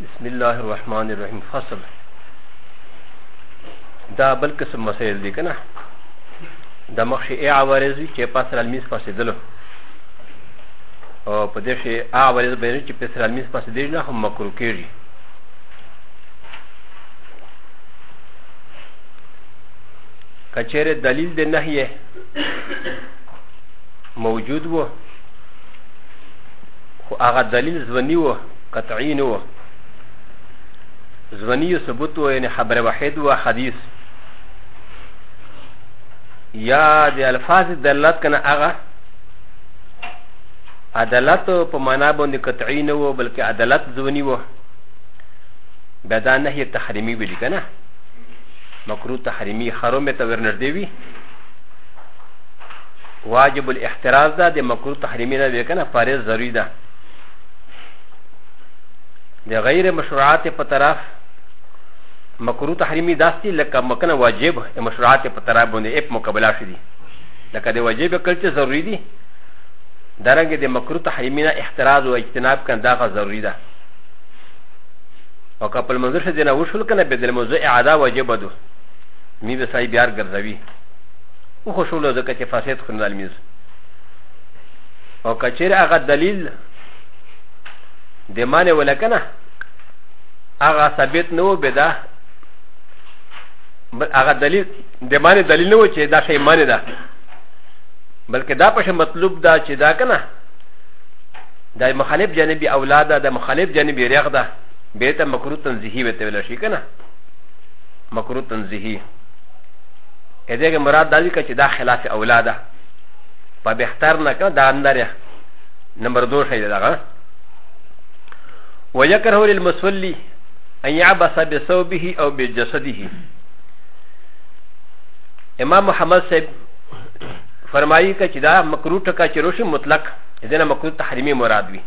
بسم الله الرحمن الرحيم فصل دا بل قسم مسائل دي کنه دا مخشي اي عوارض وي چې پس رالمیز پسې دلو او په دې شي عوارض به چې پس رالمیز پسې دي نه هم مکرو کېږي کچېره دلیل د نهیه موجود وو خو هغه دلیل ځونی و قطعی نه و ځونی یو ثبوت و یعنی خبر واحد و حدیث یا د الفاظ دلالت کنه هغه عدالت په معنا باندې قطعی نه و بلکې عدالت ځونی و بیا دا نهی تحریمی ویلي که نه مکروه تحریمی حرام ته ورنږدې وي واجب الاحتراز ده د مکروه تحریمی نه وی کنه فارض ضروری ده د غیر مشروعات په طرف مکروه تحریمی داستی لکه مکنه واجب مشروعات په طرف باندې اپ مقابله شدي لکه د واجب کلچ ضروری دي درنګ د مکروه تحریمی نه احتراز او اجتناب کنه دا ضروری ده او کپل منظر شه دینه وشول کنه بدل موضوع اعاده واجب ده می به سای بیار ګرځوي او خو شولو ځکه چې فاسد خو نه لمز او کچیر هغه دلیل د معنی ولکنه هغه ثابت نه و بدا هغه دلیل د معنی دلیل نه و چې دا شی معنی ده بلکې دا پښه مطلوب ده چې دا کنه د مخالف جانب اولاد ده د مخالف جانب ریغ ده بیت مکروه تنزیهی وته ولا شي کنه مکروه تنزیهی ا د ه ګ مراد دا وی که چې دا خلاف اولا ده په بهتر نه که دا اندره نمبر دو شی ده دغه ويكره للمسولي ان يعبس بثوبه او بجسده امام محمد صاحب فرمایي که چې دا مکروه ټکا چې روشي مطلق دنه مکروه تحریمي مراد وي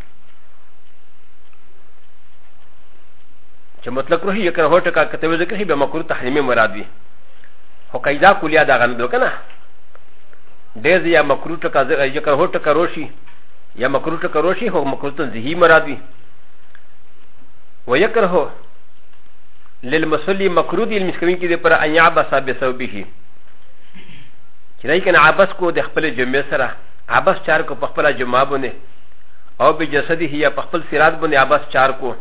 چې مطلق روحي یو کړه هټه کا کته وځي کې به مکروه تحریمي مراد وي خو قاعده کلیه دا غنه دوکنه ډېر یا مکرو ټکا یا کرهو ټکا روشي یا مکرو ټکا روشي هو مکرو تن زهی مراد وي و یکره للمصلي مکرو دی المسکوین کې د پر ان یعبس بسوبه چې دای کنه عبس کو د خپل جمعې سره عبس چار کو په خپل جمعه باندې او به جسده یا په خپل سرات باندې عبس چار کو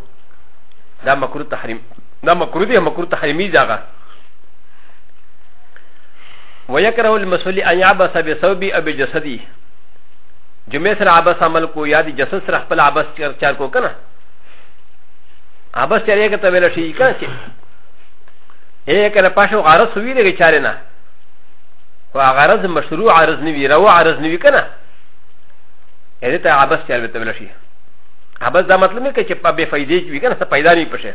دا مکرو تحریم دا مکرو دی مکرو تحریمی ځای ويكره المسؤول ان يعبس بثوبي او بجسدي جمعه سره عبس عمل کو یا د جسد سره خپل عبس چار چار کو کنه عبس چارې کته ویل شي کنه چې اے کله پښو غرض وی دی چارې نه خو غرض مشروع عرض نه وی روا عرض نه وی کنه اې ته عبس چارې ته ویل شي عبس دا مطلب نه کې چې په بے فائدې وی کنه څه پیدا نه پشه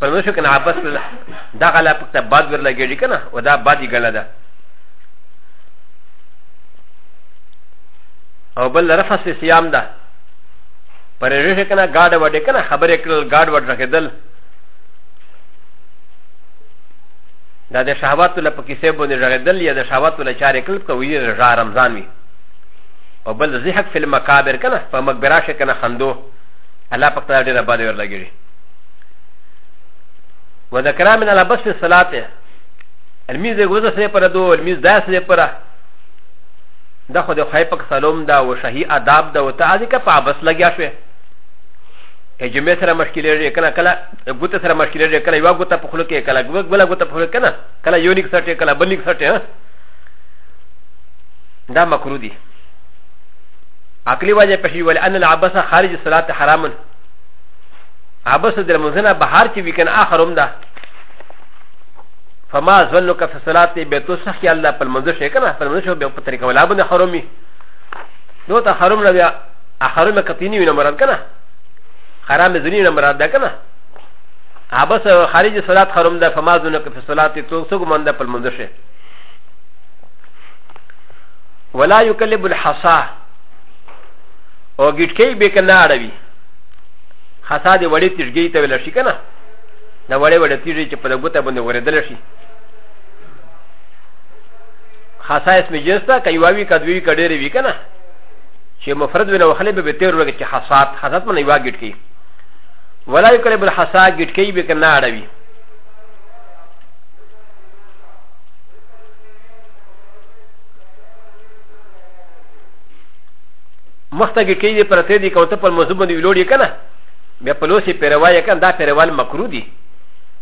په نو شو کنه عباس دا غلا پکته باد ور لګیږي کنه او دا بادي غلا ده او بل رفس سیام ده پر رشه کنه گاډ وډه کنه خبره کړل گاډ وډ رکھدل دا د شهوات له پکې سه باندې رغدل یا د شهوات له چارې کړل کوي رضا رمضان وي او بل زهق فل مقابر کنه په مقبره شکنه خندو الله پکته ډېر باندې ور لګیږي وذكر من على بس الصلاة الميز غوزة سنة پر دو الميز دا سنة پر دا خود خواهی پک سلوم دا و شهی عذاب دا و تا آزی که پا بس لگیا شوی ا ج م ع سره مشکل لري کنه کله ګوت سره مشکل لري کله یو ګوت په خلو کې کله ګوت بل ګوت په خلو کې کنه کله یو نیک سټه کله بل نیک سټه دا مکرو دي عقلی وجه پښي ول ان العبس خارج الصلاه حرام ابس د لمونځنه بهر چې وي که نه اخر هم ده فما ظنک فی صلات بیتو څه خیال ده په لمونځ شي که نه په لمونځ شو بیا په طریقه ولا باندې حرم وي نو ته حرم نه بیا حرم کتینی وي نه مراد که نه حرام ځنی نه مراد ده که نه ابس خارج صلات حرم ده فما ظنک فی صلات تو څه ګمان ده په لمونځ شي ولا يكلب الحصى او ګټکې به کنه اړوي خاصا دی وړي تیږي ته ویل شي کنه دا وړي وړي تیږي چې په لګوته باندې ورېدل شي خاصا اسم جنس ته کایواوی کدوی کډېری وی کنه چې مفرد وینه وخلې به تیر ورګه چې حسات حسات من یوا ګټ کی ولا یکلب الحسا ګټ کی به کنه اړوي مخته کې کېدې پرته دي کوته پر موضوع باندې ویلوړي کنه بیا په لوسي پیروای کنه دا پیروال مکرو دي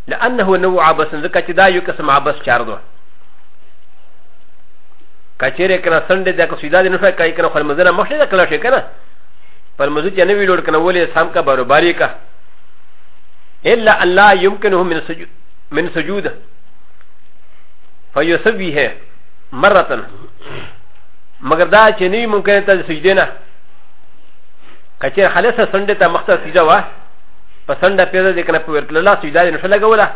لانه نو عبس ځکه چې دا یو قسم عبس چار دو کچېره کنه سنډې د قصیدا دې نه فکر کوي کنه خپل مزنه مخ نه کړل شي کنه پر موضوع چې نه ویلوړ کنه ولې سم کا برابرې کا الا الله يمكنه من سجود من سجود فيسويه مره مګر دا چې نه ممکن ته سجدې نه کچې خالصه سنډه ته مخته سجده وه په سنډه پیدا دې کنه په ورتل الله سجده نه شله کوله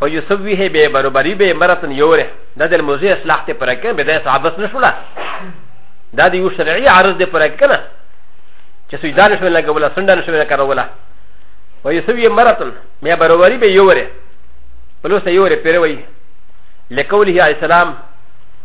فیسویه به برابرۍ به مرتن یوره دا د موزه اصلاح ته پر کې به د صحابت نشوله دا د یو شرعي عرض دې پر کې کنه چې سجده نه شله کوله سنډه نه شله کوله ويسوي مرتن ما بروري بي يوري فلوس يوري بيروي لقوله عليه السلام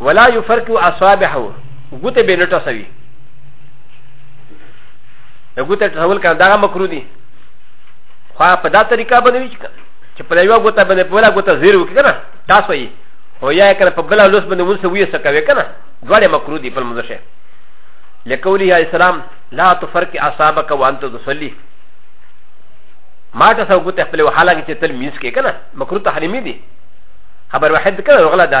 ولا يفرق اصابعه غوت بنټو سوي غوت ټول کړه دا مکرو دي خو په دا طریقه باندې وی چې په یو غوت باندې په ولا غوت زیر وکړه کنه تاسو یې او یا کړه په بل لوس باندې ونسه وی سکوي کنه دواړه مکرو دي په مزشه لکولی علیہ السلام لا تفرق اصابك وانت تصلي ما تاسو غوت خپل وحاله کې تل مینس کې کنه مکرو تحریمی دي خبر واحد کنه غلا ده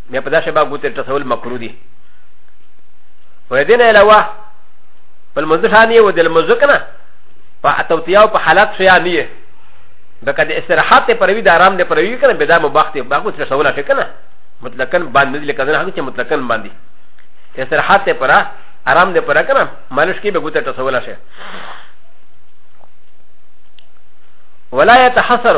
م ا ب د ا ش ب ا ب و ت ر ت س و ل م ك ر و د ي و د ي ن ا ل و ا ف ا ل م ز ش ا ن ي و د ا ل م ز ك ن ا ف ا ت و ت ي ا و ف ح ا ل ا ت ش ي ا ن ي ب ك د ا س ت ر ح ا ت ي ب ر و ي د ا ر ا م د ب ر و ي ك ن ب د ا م ب ا خ ت ي ب ا ك و ت ر س و ل ا ش ك ن ا مطلقا باندې د لکه نه هغه چې مطلقا باندې استراحت ته پره آرام دې پره کنه مالش کې به ګوته تصور شي ولا يتحسر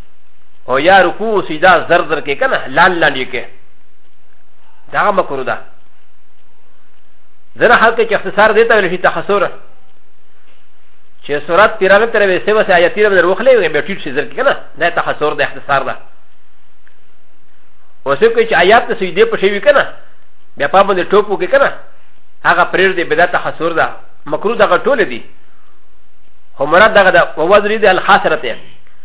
او یا رکوع او سجده زر زر کې کنه لال لال یې کې دا مکرو ده ځنه حال کې چې اختصار دی ته ویل شي تخسر چې سورات تیرانه تر وې سیمه سه آیات تیر بدر وخلې وې به ټیټ شي زر کې کنه دا تخسر ده اختصار ده اوس کې چې آیات ته سجده په شی وی کنه بیا په باندې ټوپ وکې کنه هغه پرېر دی بدعت تخسر ده مکرو دغه ټول دي هم مراد دغه د وزري د الخاسره ته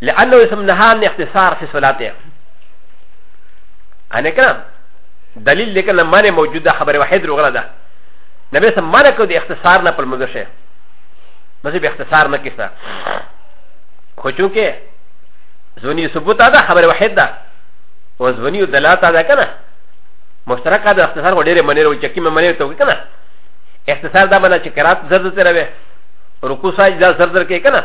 لانه اسم نهان اختصار في صلاته انا كلام دليل لكن معنى موجوده خبر واحد رغلا ده نبي سم معنى كو دي اختصار نا پر مزشه مزه به اختصار نا کیسا خو چونکه زونی ثبوت ده خبر واحد ده و زونی دلالت ده کنه مشترک ده اختصار وړي منیر او چکی منیر ته کنه اختصار دا معنی چې قرات زرد تر وي رکوع ساج دا زرد کې کنه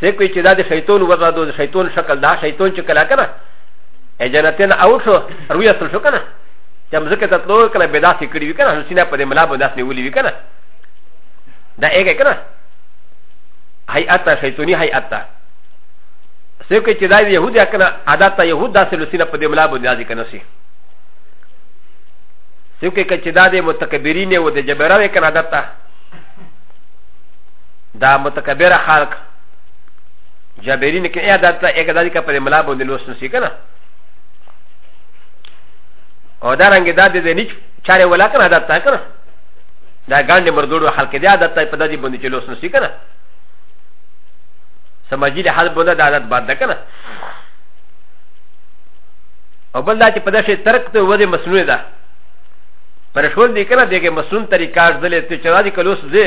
سکوي چې دا د شیطان وضع ده د شیطان شکل دا شیطان چې کله کنه ا جنتین اوټ شو روی اصل شو کنه چې مزکه ته تلو کنه به داسې کړی وي کنه حسینه په دې ملا به داسې نیولې وي کنه دا هغه کنه هیئت شیطانی هیئت سکوي چې دا د یهود کنه عادت ته یهود داسې لسینه په دې ملا به داسې کنه سي سکوي چې دا د متکبرین او د جبراوی کنه عادت ته دا متکبر خلق جابرین کې ایا دا ته اګه دالي کا پر ملا باندې لوس نسی کنه او دا رنګ دا دې نه چاره ولا کنه دا تا کنه دا ګاندې مردوړو خلق دې عادت ته په دې باندې چې لوس نسی کنه سمجی له حال بوله د عادت باد ده کنه او بل دا چې په داسې ترک ته وځي مسنونه ده پر شول دی کنه دغه مسنون طریقه ځلې ته چې راځي کلوس دې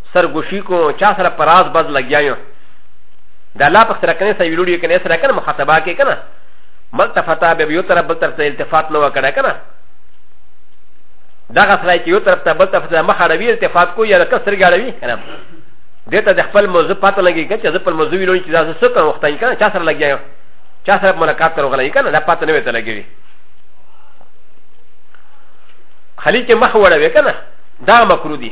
سرګوشي کو چا سره په راز باز لګیا یو د الله په سره کنه سره ویلوړي کنه سره کنه مخاطبه کې کنه ملتفتا به یو طرف بل طرف ته التفات نه وکړه کنه دغه سره چې یو طرف ته بل طرف ته مخ اړوي التفات کو یا د کسر ګړوي کنه دته د خپل موضوع پته لګي کنه چې خپل موضوع ویلوړي چې دا څه کوم وخت یې کنه چا سره لګیا یو چا سره ملاقات کړو غلې کنه دا پته نه وته لګي خلیج مخ وړوي کنه دا مکرو دي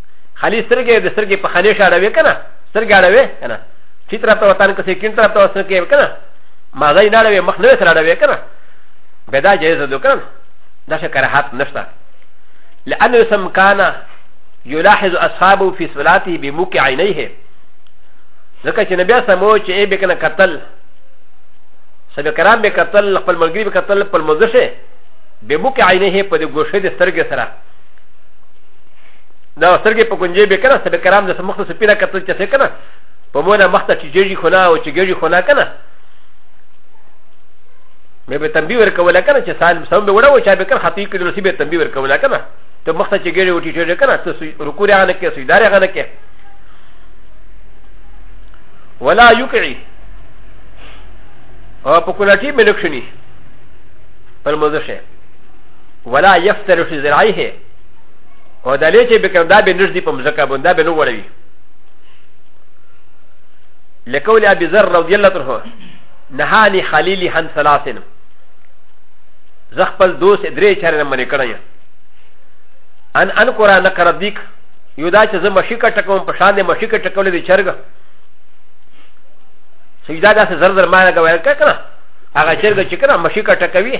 خالي سترګې د سترګې په خالي شاړه وې کنه سترګې اړه وې کنه چې تر ته وطن کې سکین تر ته وسنه کې کنه ما غي نه اړه وې مخ نه سره اړه وې کنه به دا جایز ده کنه دا څه کراهت نشته لأنه اسم كان يلاحظ أصحابه في صلاته بموك عينيه ځکه چې نبي سمو چې ای به کنه قتل سبب کرام به قتل خپل ملګری به قتل خپل مزشه به موک عینه په د ګوشه د سترګې سره دا سترګې په کنجې به کنه سبه کرام د سمخ څه پیرا کتل چې څه کنه په مونږه مخته چې جېږي خو نه او چې ګېږي خو نه کنه مې به تنبي ورکول کنه چې سال سم به وړو چې به کنه خطي کې لسی به تنبي ورکول کنه ته مخته چې ګېږي وټی چې کنه ته رکوع نه کې سجده نه کې ولا يقعي او په کولټي ملکشني پر مزشه ولا يفتر في ذراعيه او د لې چې به کوم دا به نږدې په مزکه باندې دا به نو وړوي لکول ابي ذر رضي الله عنه نهاني خليلي حن ثلاثن زه خپل دوست درې چارې نه منې کړی ان ان قران قرات دیک یو دا چې زه مشي کټ کوم په شان دې مشي کټ کولې دې چرګ سجدا داسې زر زر ما لګوي کړه هغه چرګ چې کړه مشي کټ کوي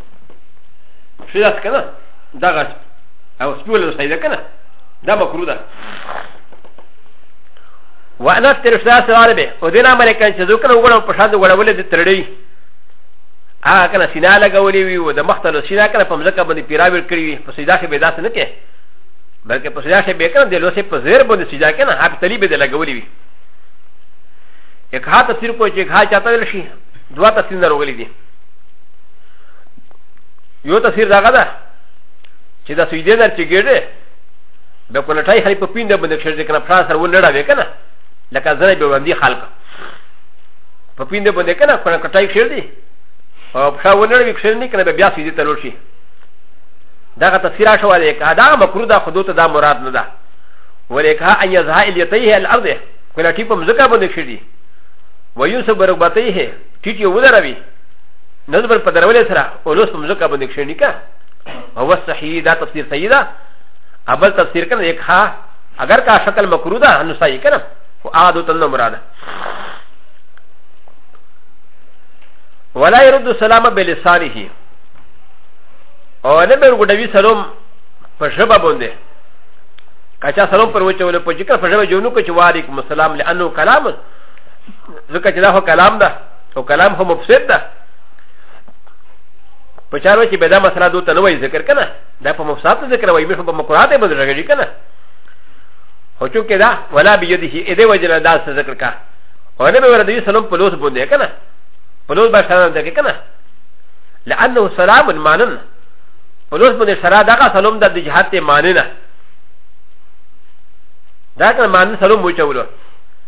شو داس کنه دا غس او سپول نو سیدا کنه دا مکرو ده وانا تر شدا سوال به او دینا مله کان چې ذکر وګړو په شاد وګړول دي ترړي ا کنه سینا لګولې وي او د مختلف سینا کنه په مزکه باندې پیراوی کړی وي په سیدا کې به داس نه کې بلکې په سیدا کې به کنه د لوسه په زیر باندې سیدا کنه هغه تلی به لګولې وي یک ها تفسیر کوی چې ها چاته لشي دوا تفسیر نه وګړي دي یو تفسیر دغه ده چې دا سویدې در چې ګېډې د کولټای خلک په پینده باندې کښې ځکه نه پښه سره ولړه وې کنه لکه زره به باندې خلک په پینده باندې کنه کنه کټای کښې دي او پښه ولړه وې کښې نه کنه بیا سویدې ته لور شي دغه تفسیر شو دی که دا مکروه ده خدو ته دا مراد نه ده ولې که ان یزها الیتیه الارض کولټی په مزکه باندې کښې دي وینسب رغبتیه ټیټ یې ودروي نه بل په درولې سره اولوس په مزکه باندې کښېنی کا او صحیح دا تفسیر صحیح ده اول تفسیر کنه یک ها اگر کا شکل مکروه ده نو صحیح کنه او عادو تنه مراده ولا يرد السلام بلسانه او نه به ګډوي سلام په شبه باندې کچا سلام پر وچول په ذکر په شبه جوړو کې وعليكم السلام لانه كلام ځکه چې دا هو کلام ده او کلام خو مفسد ده په چارو چې به دا مسله دوته نه وایي ذکر کنه دا په مفسد نه ذکر وایي مې په مکرات به درګړي کنه او چونکې دا ولا بيده شي دې وجه نه دا ذکر کا او نه به ورته یو سلام په لوس باندې کنه په لوس به سلام ده کنه لانه سلام مانن په لوس باندې سره دا سلام د جهاد ته ماننه دا کنه مان سلام وچولو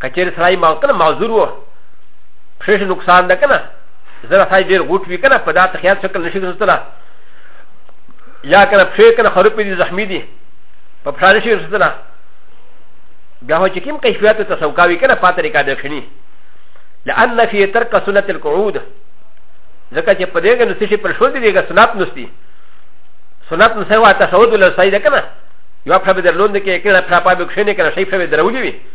که چېرې سړی ما کنه معذور و پښې شي نقصان ده کنه زره سړی ډېر غوټ وي کنه په داسې خیال شکل نشي رسېدلی یا کنه پښې کنه خروپې دي زخمي دي په پښه نشي رسېدلی بیا هو چې کوم کیفیت ته سوکاوي کنه په طریقه د کښني لأن في ترك سنة القعود ځکه چې په دې کې نو څه شي پر شو دي دغه سنت نوستي سنت نو سوا تشهد ولا سایده کنه یو په درلوند کې کنه په پابې کښنه کنه شي په درولې وي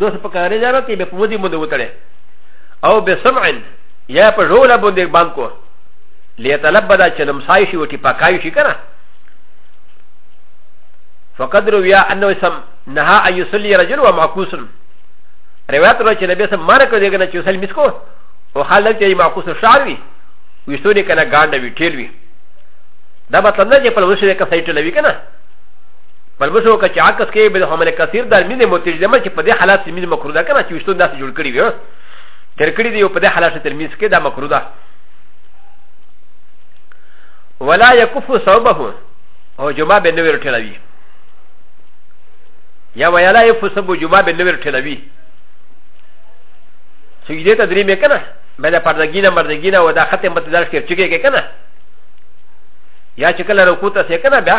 دوس په کاري جارو کې به په مودي مونږ وتړي او به سمعن یا په ژوله باندې باندې کو ليتلبدا چې نمسای شي وټي پکای شي کنه فقد روي انه سم نهى ان يصلي رجل ومعكوس روایت را چې نبی سم مانه کوي دغه چې وسل مسکو او حالت چې معکوس شعر وي وشتونی کنه ګانډه وی ټیل وی دا مطلب نه چې په لوسه کې سایټ لوي کنه ملمسو که چې عکس کې به حمل کثیر در مینه متجمه چې په دې حالات کې مینه مکروه ده کنه چې وشتون داسې جوړ کړی وي تر کړی دی په دې حالات کې ترمیز کې دا مکروه ده ولا يكف صوبه او جمعه به نوې رټلوي یا ویلا یې فسبو جمعه به نوې رټلوي سجده ته درې مې کنه بل پردګی نه مردګی نه و دا ختم متدار کې چګه کې کنه یا چې کله رکوع ته سې کنه بیا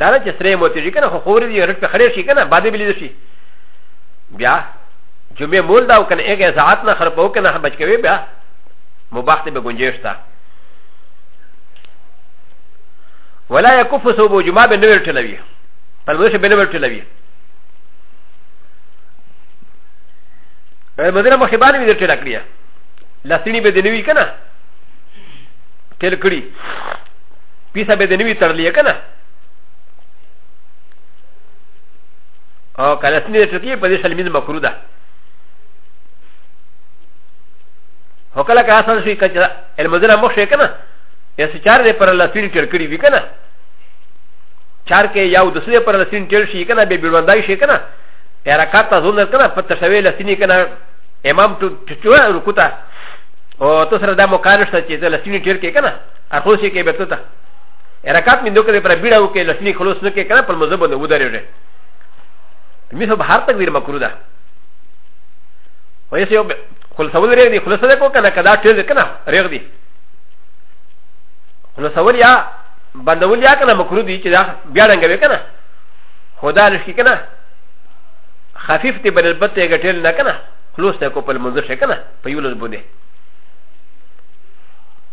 دا نه چې سره موتی شي کنه خو خورې دي رټ په خړې شي کنه باندې بلی شي بیا جمعه مول دا او کنه هغه ساعت نه خرپو کنه بچ کوي بیا مباح ته به گنجائش تا ولا يكف صوب جمعه به نور ټلوي په لوشه به نور ټلوي مدینه مخې باندې مې ټل کړی لاسینی به دې نوي کنه ټل کړی پیسه به د نوی تړلې که نه او که رسمي د ټکي په دې سره لمونځ مکرو ده هو کله که اصل شي که لمونځونه مخ شي که نه یا څه چار دی پر لسین ټېل کړي وي که نه چار کې یو د سوی پر لسین ټېل شي که نه بې بیړوندای شي که نه یا رکات ته ځون که نه په تشوي لسینې که نه امام ټوه رکوته او تو سره دا مکان شته چې د لسینې ټېل کې که نه اخو شي کې به ته رکعت مې دوکې پر بیړه وکې لسلی خلوص نه کې کنه په مزه باندې ودرېږي مې سب هر تکبیر مکروه ده وایي یو خلصول ریغ دی خلص ده کو کنه کدا ټیل کنه ریغ دی خلصول یا بندول یا کنه مکروه دی چې دا بیا رنګ وې کنه خدا لشي کنه خفیف تی بل البته یې ټیل نه کنه خلوص ته کو په مزه شي کنه په یولز باندې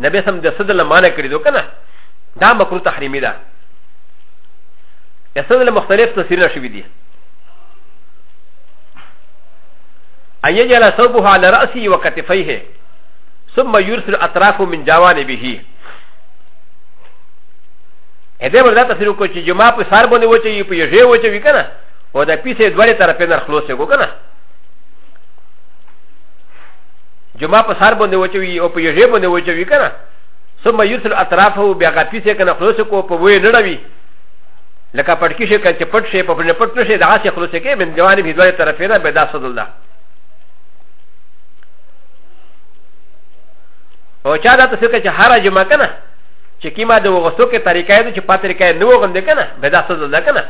نبي سم د صدر لمانه کړی دو کنه دا مکروه تحریمی ده صدر مختلف تفسیرونه شوی دي ان يجعل ثوبه على راسه وكتفيه ثم يرسل اطرافه من جوانبه هذا مردا تفسير کو چې جماع په سار باندې وچي په یوه وچي وکنه او د پیسې دوړې طرفې نه خلاصې کو کنه جمعه په سر باندې وچوي او په یوه باندې وچوي کنه ثم يرسل اطرافه بیا غپی سه کنه خلاص کو په وې نه ډوي لکه پټکی شي کنه پټ شي په نه پټ نشي دا سه خلاص کې من جوانب دوه طرفه نه بيدا صد الله او چا دا ته څه چې هر جمعه کنه چې کیما د وغسو کې طریقې ده چې پاترې کې نو غندې کنه بيدا صد الله کنه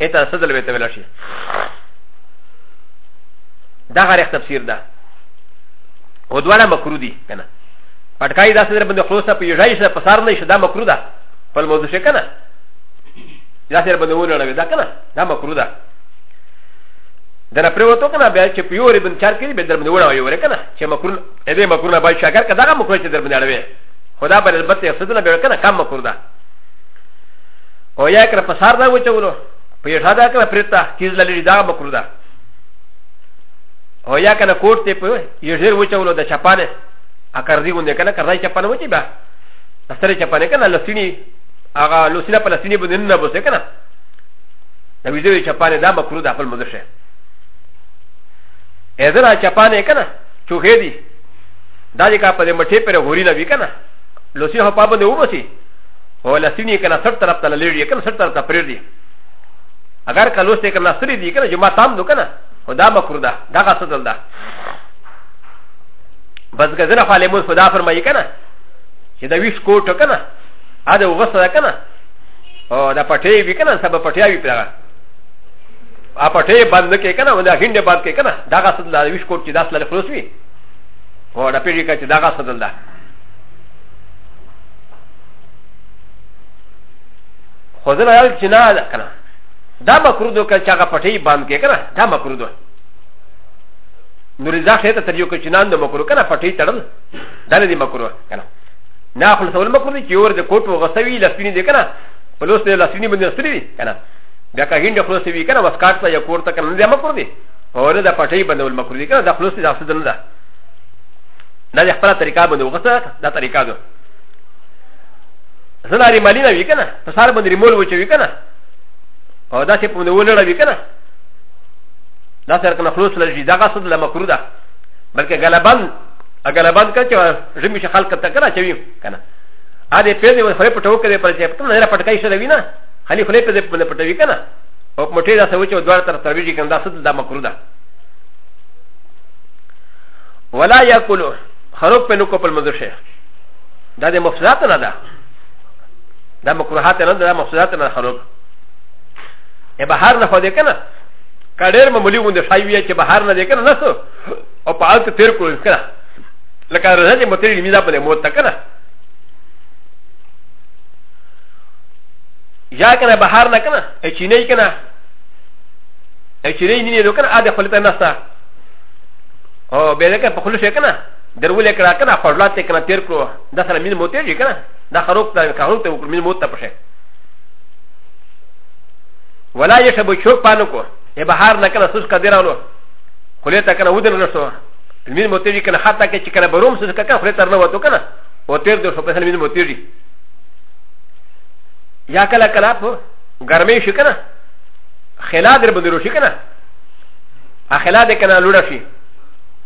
اته صد الله به ته ولا شي دا غیر تفسیر ده او دواړه مکرو دي کنه پټکای داسې در باندې خلاصه په یوځای سره په سار نه شي دا مکرو ده په موضوع شي کنه داسې در باندې ونه لړوي دا کنه دا مکرو ده د نه پریوتو کنه بیا چې په یو ری باندې چار کړي به در باندې وړه یو ری کنه چې مکرو دې مکرو نه باید شاګر کدا مکرو چې در باندې اړوي خدا بر البته یو څه نه به کنه کم مکرو ده او یا کړه په سار دا وچولو په یوځای دا کړه پرتا کیز للی دا مکرو ده او یا کنه کوټ ته په یو ډیر وچولو د چپانه ا کردی غونډه کنه کردای چپانه وچی بیا سره چپانه کنه لسینی هغه لسینه په لسینی باندې نه بوسه کنه د ویډیو چپانه دا مکرو د خپل مدرسه اذن چپانه کنه چوخې دی دا چې کا په دې مټې پر غوري نه وی کنه لسینه په پابند وبسی او لسینی کنه سر طرف ته لړی کنه سر طرف ته پرې دی اگر کلو سته کنه سری دی کنه جمعه تام نو کنه او دا مکرو ده دا غا سدل ده بس غزنه فعلی مون خدا فرمایي کنه چې دا ویش کوټ کنه ا د وغسه کنه او دا پټې وی کنه سبا پټیا وی پرغه ا پټې بند کې کنه ودا هند بند کې کنه دا غا سدل ده ویش کوټ چې داس لاره خلاص وی او دا پیږي چې دا غا سدل ده خو زه ویل چې نه ده کنه دا مکرو ده که چې هغه پټۍ بند کې کنه دا مکرو ده نو رضا شه ته تر یو کې چې نان د مکرو کنه پټۍ تړل دا نه دي مکرو کنه نه خپل سوال مکرو دي چې اور د کوټو غسوي لسپینې دي کنه په لوس ته لسپینې باندې لسپینې دي کنه بیا که هند خلاص وي کنه وسکاټ ته یا کور ته کنه دا مکرو دي او نه دا پټۍ بندول مکرو دي کنه دا خلاص دي افسد نه ده نه خپل طریقه باندې وغسه دا طریقه ده زه لاري مالي نه وي کنه په سار باندې مول وچوي کنه او دا چې په نو لړه وي کنه دا سره کنه خلوص لږي دا غصب له مکرو ده بلکې غلبان غلبان کړه چې ژمی شي خلک ته کنه چوي کنه ا دې په دې خو په ټوکې دې پر چې په نه پټکای شي وي نه خالي خلې په دې په نه پټوي کنه او په مټې دا سوچ او دوار تر ترویجي کنه دا صد دا مکرو ده ولا ياكلوا خروج په نو کو په مزشه دا د مفسدات نه ده دا مکروهات نه ده دا مفسدات نه خراب ا بهر نه خو دې کنه کډیر معمولی غوندې شای وی چې بهر نه دې کنه نه سو او په حالت تیر کول کنه لکه رضا چې متری میدا په موت تک کنه یا کنه بهر نه کنه چې نه کنه چې نه نه کنه ا دې خپل ته نه ستا او به لکه په خلوش کنه در ولې کړه کنه خړلات ته کنه تیر کړو دا سره مين موتې جي کنه دا خروق ته کارون ته وکړو مين موت ته پښه ولا يشبو شوق پانو کو ای بهار نه کنه سوس کدیرانو خلې ته کنه ودن رسو مين موتې جي کنه حتی کې چې کنه بروم سوس کنه خلې تر نه وته کنه و تیر دو شو پسل مين موتې جي یا کله کله په ګرمې شي کنه خلا در بدرو شي کنه اخلا د کنه لوړ شي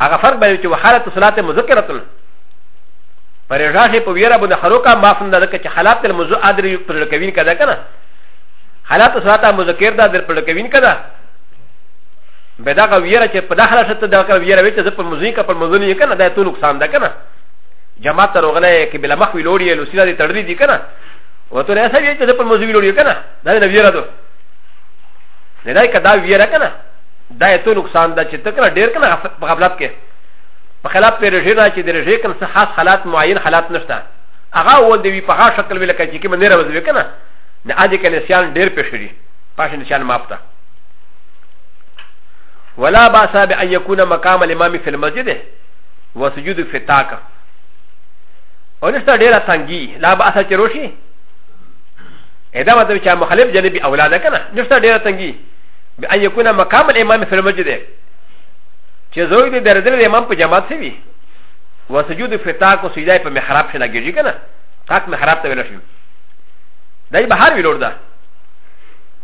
هغه فرق به چې وحالت صلات مذکرتن پر راشي په ویره باندې خروکا معاف نه ده چې حالات الموضوع ادري پر کوین کده کنه حالات صلات مذکر ده در پر کوین کده به دا ویره چې په داخله شته دا ویره وي چې په مزنی کا په مزنی کنه دا تو نقصان ده کنه جماعت تر غلې کې بل مخ ویلوړي لوسیلا دي تړلې دي کنه وته نه سوي چې په مزنی ویلوړي کنه دا نه ویره ده نه دا کدا ویره کنه دا یې تو نقصان ده چې ته کنه ډېر کنه په غفلت کې په خلاف پې رژې نه چې د رژې کوم څه خاص حالات معین حالات نشته هغه اول دی وي په هغه شکل وي لکه چې کومه نه راوځي وي که نه نه عادي که نسیان ډېر پېښ شي پاشه نسیان معاف ده ولا باس بأن يكون مقام الإمام في المسجد وسجود في التاكة ونشتا ديرا تنجي لا باس تروشي اذا ما تبي مخالف جانبي أولادك نشتا ديرا تنجي ب ان يكون مقام الامام في المسجد چې زوی دې درځل د امام په جماعت سي وي وسجود في تاک او سجده په محراب شي لګيږي کنه تاک محراب ته ویل شي دای به هر ویلور ده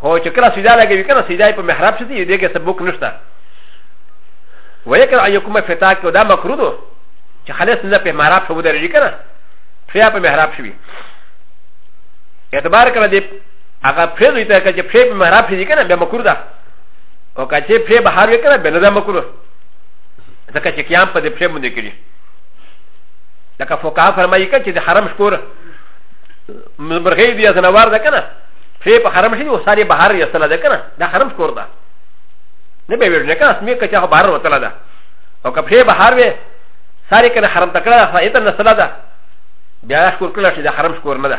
هو چې کله سجده لګي کنه سجده په محراب شي دې کې سبوک نشته ويكره ان يكون في تاک او دا مکروه ده چې خلاص نه په محراب شو درځي کنه فيا په محراب شي اعتبار کړه دې هغه پرې دوی ته که چې پرې به محراب شي کنه بیا مکروه ده او که چې پرې بهار وي کنه بیا نه ده مکروه ځکه چې قیام په دې پرې باندې کړي لکه فقها فرمایي که چې د حرم شکور مرغۍ دي یا ځناور ده کنه پرې په حرم شي او ساري بهار یې سره ده کنه دا حرم شکور ده نه به ویل نه کنه سمې که چې بهر وتله ده او که پرې بهار وي ساري کنه حرم تکړه فایته نه سره ده بیا شکور کړل شي د حرم شکور نه ده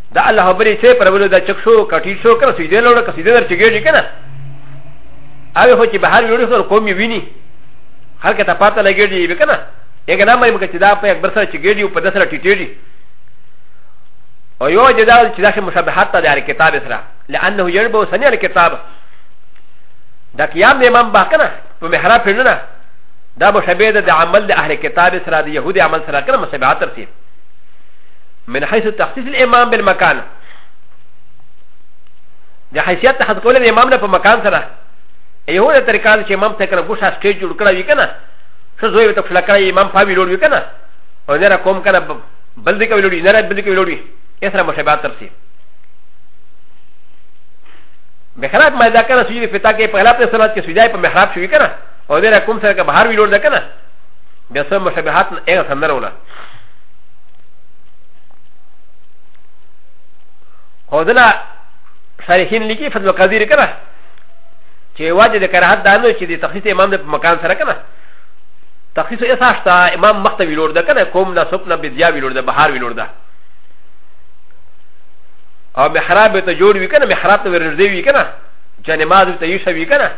دا الله خبرې چې پر ولو دا چک شو کټی شو کړه سیدې لوړه که سیدې در چګېږي کنه هغه خو چې بهر ویړو سره کوم ویني هر کته پاته لګېږي به کنه یګ نه مې چې دا په اکبر سره چګېږي او په دسره ټیټېږي او یو جدال چې دا مشابهت ته د کتاب سره لانه یربو سنی الکتاب دا قیام د امام باکنه په محراب پیژنه دا مشابه د عمل د اهل کتاب سره د يهودي عمل سره کنه مشابهت ترسي من حيث تخصيص الامام بالمكان د حیثیت تحت کول د امام نه په مکان سره یو د طریقه چې امام ته کنه ګوښه سټیج جوړ کړی کنه څه زوی ته فلا کړی امام پاوی لوړ وی کنه او نه را کوم کنه بل دې کوي لوړ نه را بل دې کوي لوړ یې سره مشابهت ترسي بخلاف ما دا کنه سجدي فتا کې په خلاف صلات کې سجدي په محراب شوی کنه او نه را کوم سره که بهر وی لوړ ده کنه بیا سم مشابهت نه اغه سندرونه او دلا شارحین لیکي فضل القدیر کنه چې واجه د کراهت دا نه چې د تخصیص امام د مکان سره کنه تخصیص ایسا شته امام مخته ویلور ده کنه کوم نه سپنه بدیا ویلور ده بهار ویلور ده او محراب ته جوړ وی کنه محراب ته ورنږدې وی کنه چې نماز ته یې شوی کنه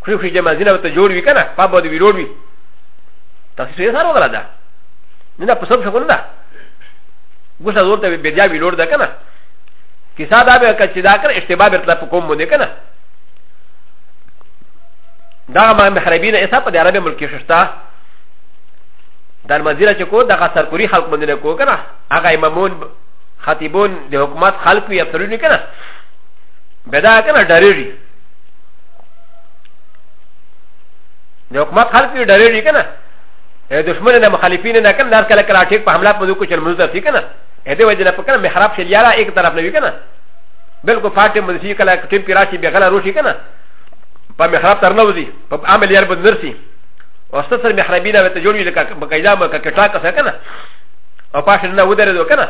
خوشی خوشی جمازینه ته جوړ وی کنه پابو دی ویلور وی تاسو سوي سره ولا ده نه په سب شغل ده ګوسه زور ته به بیا ویلور ده کنه کیسه دا به کچ دا کړ اشتباه به تل په کوم باندې کنه دا ما محربین ایسا په عربي ملک کې شتا د المنزله چې کو دغه سرکوري خلق باندې نه کو کنه هغه امامون خطیبون د حکومت خلق وي افسرونه کنه بدا کنه ډارېږي د حکومت خلک یې ډارېږي که نه دښمن نه مخالفین نه کنه دار کله کله ټیک په حمله پدو کو چل مزد فی کنه اې دې وجه نه پکنه محراب شل یارا ایک طرف نه وی کنه بالکل فاطمه مزسی کله ټیم پی راشي به غلا روشي کنه په محراب تر نه وځي په عمل یار بد نرسي او ستاسو محرابینه وته جوړ وی لکه بقایدا مکه کټا کسه کنه او پاش نه ودرې دو کنه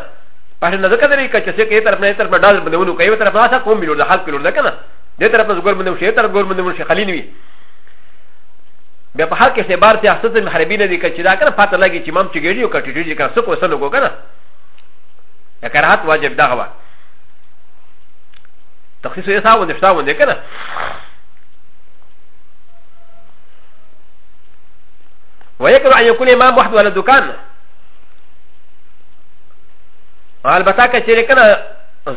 پاش نه ځکه درې کچ چې کې طرف نه طرف ډاز بندونو کوي طرف نه سا کوم ملو د حق کلو ده کنه دې طرف نه زګور بندو شي طرف ګور بندو شي خلینوي بیا په حال کې اعتبار ته حسد محربی نه دی که چې دا کنه پاته لګي چې مام چې ګړیو کټی ډیږي کنه سکو سنو کو کنه یا کراهت واجب دا غوا تخصیص یې ساو نشتا ونه کنه ويكره ان يكون امام واحد ولا دكان البته که چیرې کنه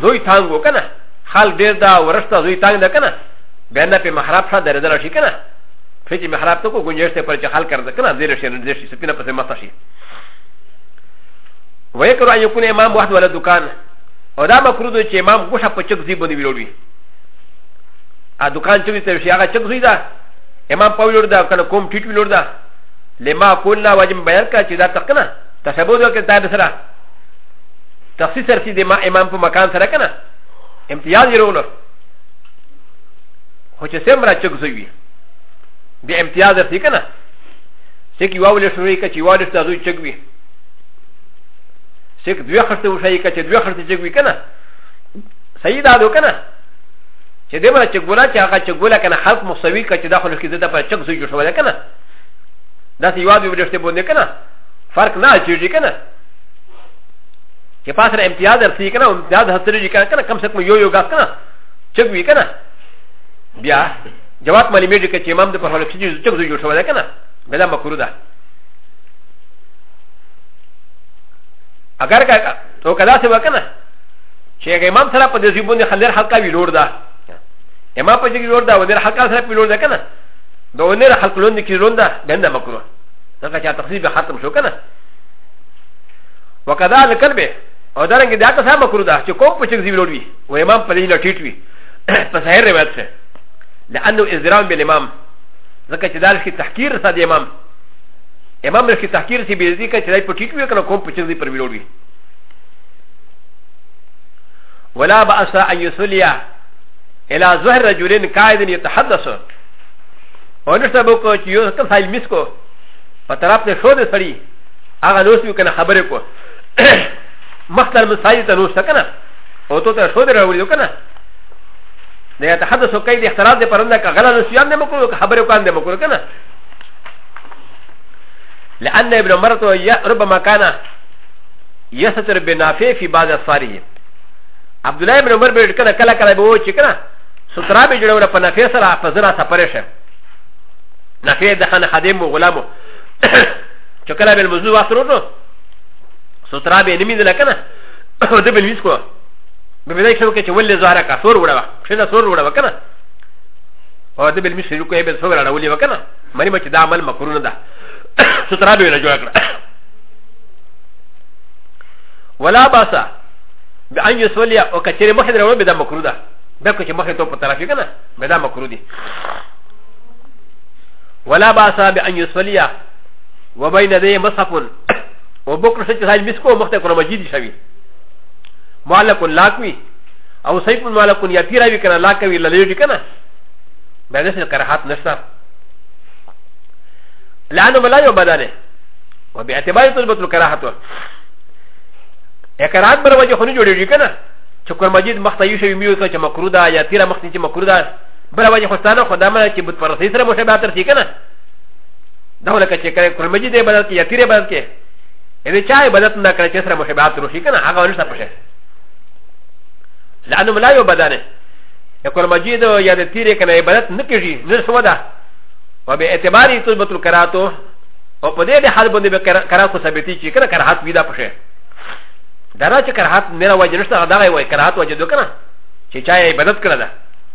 زوی تانګو کنه خال ډیر دا ورسته زوی تانګ ده کنه بیا نه په محراب سره درېدل شي کنه په چې محراب ته کو ګنجش ته پر چې حل کړ کنه دیر شي نه شي سپینه پسې مست شي ويکرو ان يكون امام واحد ولا دکان او دا مکرو دی چې امام ګوشه په چک زی باندې ویلوړي ا دکان چې ویته شي هغه چک زی دا امام په ویلوړ دا کنه کوم ټیټ ویلوړ دا لما قلنا واجب بیان کا چې دا تقنا تشبوه دو کې تاب سره تخصیص رسید امام په مکان سره کنه امتیاز یې رونه خو چې سمرا چک زوی بیا امتیاز رسی کنه سیک یو ولې شوی کچې یو ولې تاسو چک وی سیک دوه خرته وشای کچې دوه خرته چک وی کنه صحیح دا دو کنه چې دمر چک ګولا چې هغه چک ګولا کنه خلق مساوی کچې دا خو لکه زده پر چک زوی جوړ شوی کنه دا سی یو دی ولې بونه کنه فرق نه چیږي کنه چې پاسره امتیاز رسی کنه امتیاز حاصل کیږي کنه کم څه کوم یو یو غاس کنه چک وی کنه بیا جواب مالی میډی که چې امام د په حالت کې جز چک زو جوړ شوی ده کنه بلا مکروه ده اگر که تو کدا څه وکنه چې هغه امام سره په دې ځای باندې خلیر حلقه وی لور ده امام په دې کې لور ده ودر حلقه سره په لور ده کنه د ونر حلقه لوند کې لوند ده دنه مکروه ځکه چې تخصیص به ختم شو کنه وکذا الکلب او درنګ دا ته سم مکروه ده چې کوم په چک زی لور وی و امام په دې نه ټیټ وي په صحیح روایت شه لانه ازرام بل امام ځکه چې دال کې تحقیر ساده امام امام له کې تحقیر سي به دې کې چې دای په ټیټ وي کنه کوم په چیزي پر ویلوړ وي ولا باس ان يصلي الى ظهر رجلين قائد يتحدث ونشته بو کو چې یو څه سایل مس کو په طرف ته شو دې سړی هغه نو سو کنه خبره کو مختل مسایل ته نو څه کنه او تو ته شود راوړي وکنه د يتحدث کوي د اختلاف د پرنده کا غلا نسيان نه مکو که خبره کان نه مکو کنه لأن ابن عمر ربما كان يستر بنافع في بعض الصاريه عبد الله بن عمر بيت كنا كلا كلا بو چكنا سترا بي جوړه په نافع سره په زرا سفر شه نافع د خان خادم غلامو چکلا بل مزو واسرو نو سترا به نمي دل کنه او د بل ویسکو به مې شو کې چې ولې زاره کا سور وړه چې دا سور وړه وکنه او د بل مشرو کې به سور راولې وکنه مری مچ دا عمل مکرونه ده سترا به نه جوړ کړ ولا باسا بأن يصلي او کچره مخه درو به دا مکرو ده دا کو چې مخه ته په طرف کې کنه به دا مکرو دي ولا باسا بأن يصلي وبين ذي مصحف او بکر شي چې ساج مسکو مخ ته قرآن مجید شوی مالک لاکوي او سیف مالک یا پیراوي کنه لاکوي للیږي کنه به دې سره کراهت نشته لانه ملا یو بدانه و به اعتبار تثبت الکراهت و اکرات بر وجه خونی جوړیږي کنه چې قرآن مجید مخ ته یو شوی میو چې مکروه ده یا پیرا مخ ته چې مکروه ده بر وجه خوستانه خدامه چې بت پرستی سره مشابهت رسي کنه دا ولکه چې کله قرآن مجید یې بدل کې یا پیر یې بدل کې یعنی چا یې بدل نه کړی چې سره محبات روشي کنه هغه ونشته پښه لانه لا یو بدانه یا قرآن مجید یا د تیرې کنه یې بدل نه کېږي نه سو ده و به اعتبار یې تثبت الکراتو او په دې حال باندې به کرا کو ثابتې چې کنه کرحات ویدا پښه دا نه چې کرحات نه راوځي نشته دا وایي کرحات وځي دوه کنه چې چا یې بدل کړل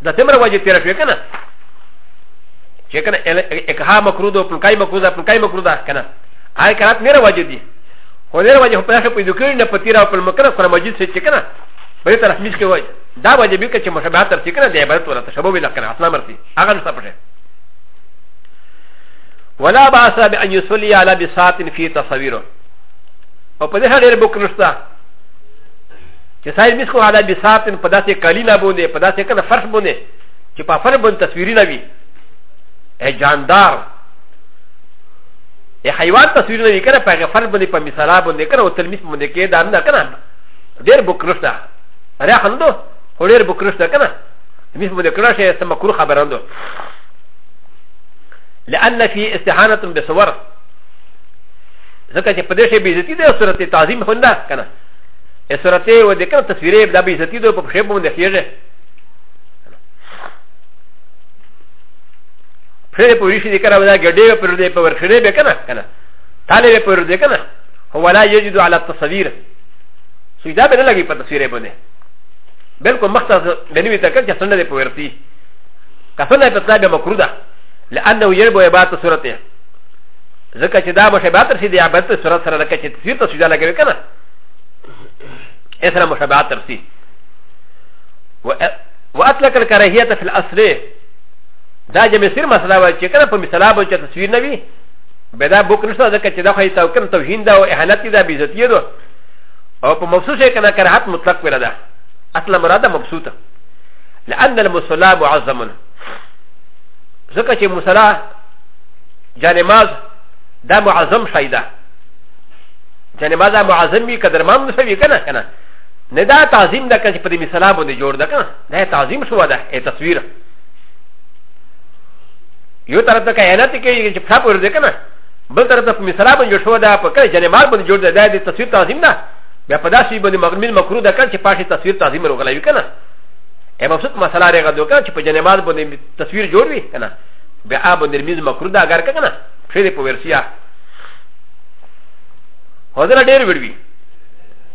دا تمره وځي تیر شوی کنه چې کنه اکها مکرو ده پلکای مکرو ده پلکای مکرو ده کنه هاي کرات میرا وجه دي خو دې وجه په هغه په ذکر نه پتیرا په مکر سره مسجد څخه کنه په دې طرف مش کې وای دا وجه به چې مشابهت تر کنه د عبادت ولا تشبوه ولا کنه اصلا مرتي هغه نه پټه ولا باس بان يصلي على بساط في تصويره او په دې هغه ډېر بوک نشته چې سايز مس کو على بساط په داسې کلینا باندې په داسې کنه فرش باندې چې په فرش باندې تصویرونه وي ای جاندار ای حیوان تصویر نه وکړه په غفل باندې په مثال باندې کړه او تلمیس باندې کې دا نه کنه ډیر بکرش ده ریا خندو خو ډیر بکرش ده کنه تلمیس باندې کړه شی سم مکروه خبرندو لأن في استهانة بصور ځکه چې په دې شی بیزتی ده صورت تعظیم هنده کنه ای صورت و دې کنه تصویرې دا بیزتی ده په شی باندې خیره پرې پوری شي کنه ودا ګډې پر دې په ورخړې به کنه کنه طالب پر دې کنه هو لا یجد علی التصویر سویدا به نه لګي په تصویر باندې بالکل مختص بنوي ته کنه څنګه دې پورتی کسنه په طلب مکروه ده لانه یربو عبادت صورته ځکه چې دا مشابهت رسي د عبادت صورت سره لکه چې تصویر ته سویدا لګوي کنه اسره مشابهت رسي واطلق الكراهيه في الاصل دا جمع سير مساله وال چې کله په مثال به چې تصویر نه وي به دا بوک نشته ځکه چې دا خو یې توکم توهین ده او اهانت ده بې عزتي ده او په مبسوط یې کنه کراهت مطلق ویل ده اصل مراده مبسوطه لان المصلى معظم ځکه چې مصلا جانماز دا معظم شي ده جانماز معظم وي که درمام نشوي کنه کنه نه دا تعظیم ده که چې په دې مثلا باندې جوړ ده کنه دا تعظیم شو ده ای تصویر یو طرف ته کائنات کې چې په پور ده کنه بل طرف ته په مثلا باندې جوړ شو ده په کله جنمال باندې جوړ ده دا د تصویر تعظیم ده بیا په داسې باندې مغرمین مکرو ده کنه چې پاشه تصویر تعظیم ورغلوي کنه ای مبسوط مسله رغه ده کنه چې په جنمال باندې تصویر جوړ وي کنه بیا اب باندې میز مکرو ده اگر کنه شری په ورسیا هو دا ډېر وړوي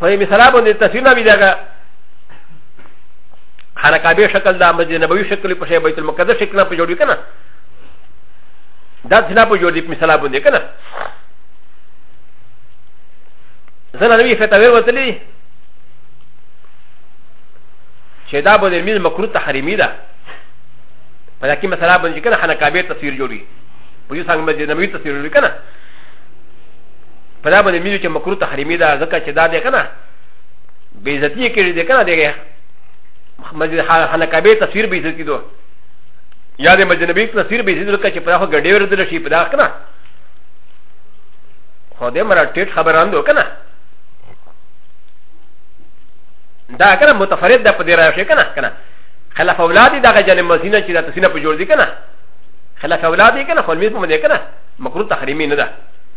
په یې مثال باندې تصویر نه ویداګه حرکابې شکل دا مسجد نبوي شکل په شی بیت المقدس شکل نه په جوړ کنه دا ځنا په جوړ دي مثال باندې کنه زنه نوی فتاوی وتلی چې دا به د میز مکروه تحریمی ده په دې کې مثلا باندې کنه حنکابې تصویر جوړي په یو څنګه مسجد نبوي تصویر جوړي کنه په دا باندې ملي چې مکروه تحریمي ده ځکه چې دا دی که نه بې عزتي یې کړې دی که نه دی مسجد حنکابې تصویر بې عزتي دو یا د مسجد نبي تصویر بې عزتي ځکه چې په دا خو ګډې ورځل شي په دا که نه خو دې مرا ټیټ خبران دو که نه دا که نه متفرد ده په دې راشه که نه که نه خلاف اولادي دغه جنې مسینه چې دا تسینه په جوړ دي که نه خلاف اولادي که نه خو میز مو دې که نه مکروه تحریمي نه ده